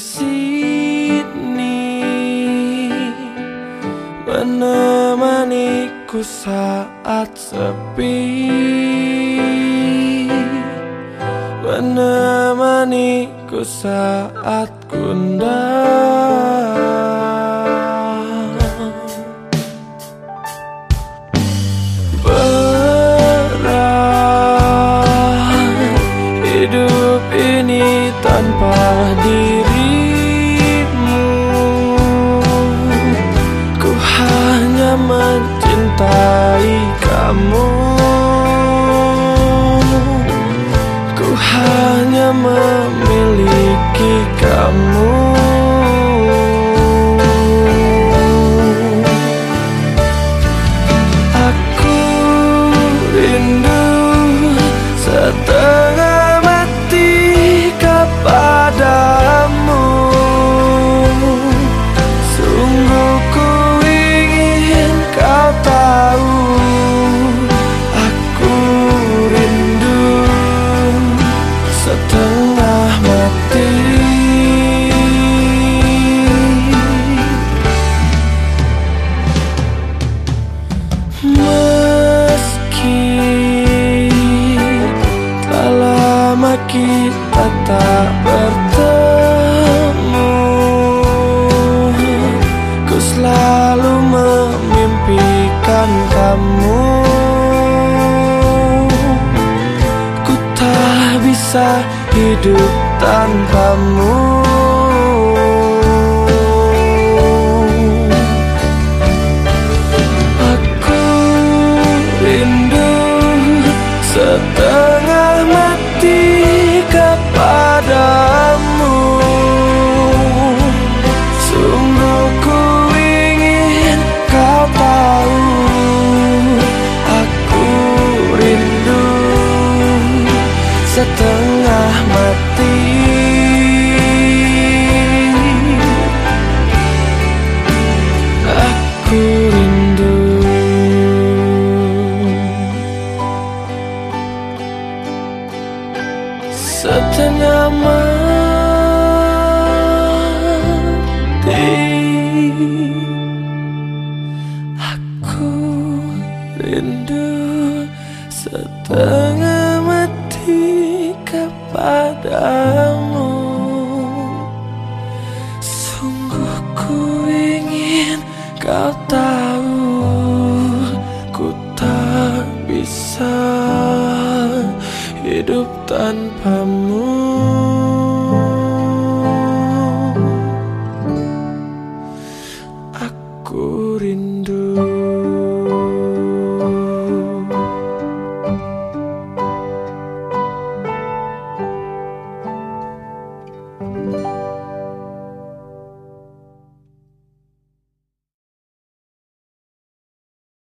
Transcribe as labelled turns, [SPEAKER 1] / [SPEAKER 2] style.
[SPEAKER 1] sini. Menemaniku saat sepi. Menemaniku saat gundah. Berat hidup ini tanpa dirimu. Ku hanya mencintai kamu. Ku hanya memiliki kamu kita tak bertemu. Ku selalu memimpikan kamu. Ku tak bisa hidup tanpamu. Setengah mati kepadamu Setengah mati Aku rindu Setengah mati kepadamu. Sungguh ku ingin kau hidup tanpamu